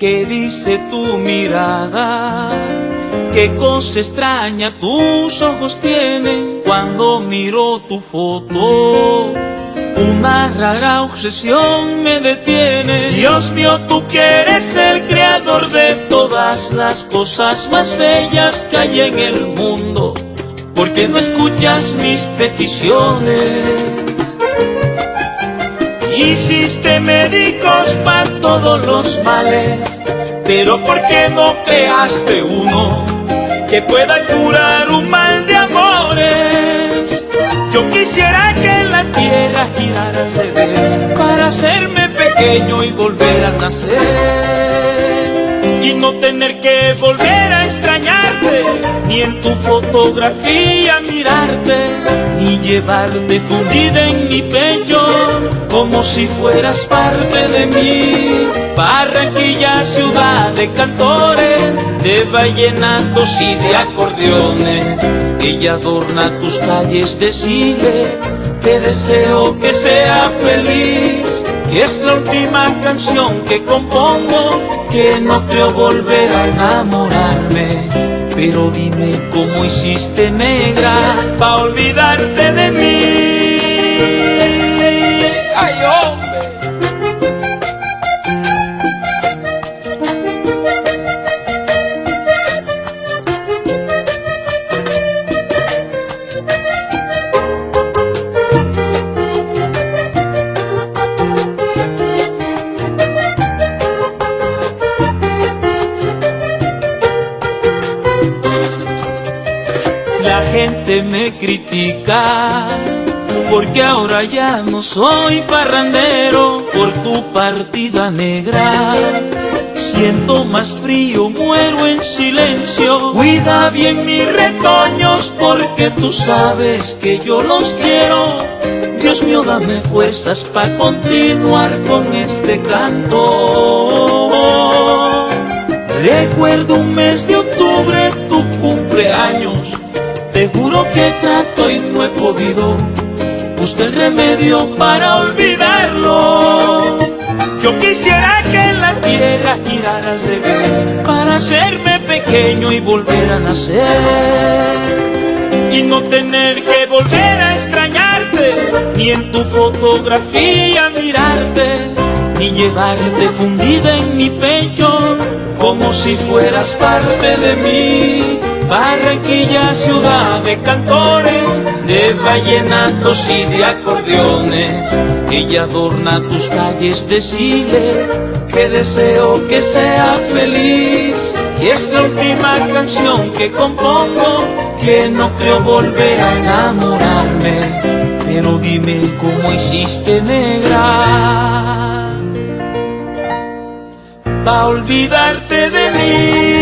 ¿Qué dice tu mirada? ¿Qué cosa extraña tus ojos tienen cuando miro tu foto? Una rara obsesión me detiene. Dios mío, tú que eres el creador de todas las cosas más bellas que hay en el mundo. ¿Por qué no escuchas mis peticiones? Hiciste médicos para todos los males, pero ¿por qué no creaste uno que pueda curar un mal de amores? Yo quisiera que la tierra girara al revés para hacerme pequeño y volver a nacer y no tener que volver a extrañarte ni en tu fotografía mirarte ni llevarte fundida en mi pecho como si fueras parte de mí. Barranquilla, ciudad de cantores, de vallenatos y de acordeones. Ella adorna tus calles, decirle te deseo que sea feliz. Que es la última canción que compongo, que no creo volver a enamorarme. Pero dime cómo hiciste negra pa' olvidarte de mí. La gente me critica porque ahora ya no soy parrandero por tu partida negra. Siento más frío, muero en silencio. Cuida bien mis retoños porque tú sabes que yo los quiero. Dios mío, dame fuerzas para continuar con este canto. Recuerdo un mes de octubre, tu cumpleaños. Te juro que trato y no he podido buscar el remedio para olvidarlo. Yo quisiera que la tierra girara al revés para hacerme pequeño y volver a nacer. Y no tener que volver a extrañarte, ni en tu fotografía mirarte, ni llevarte fundida en mi pecho como si fueras parte de mí. Barranquilla, ciudad de cantores, de vallenatos y de acordeones. Ella adorna tus calles, decirle que deseo que sea feliz. Y es la última canción que compongo, que no creo volver a enamorarme. Pero dime cómo hiciste negra, pa' olvidarte de mí.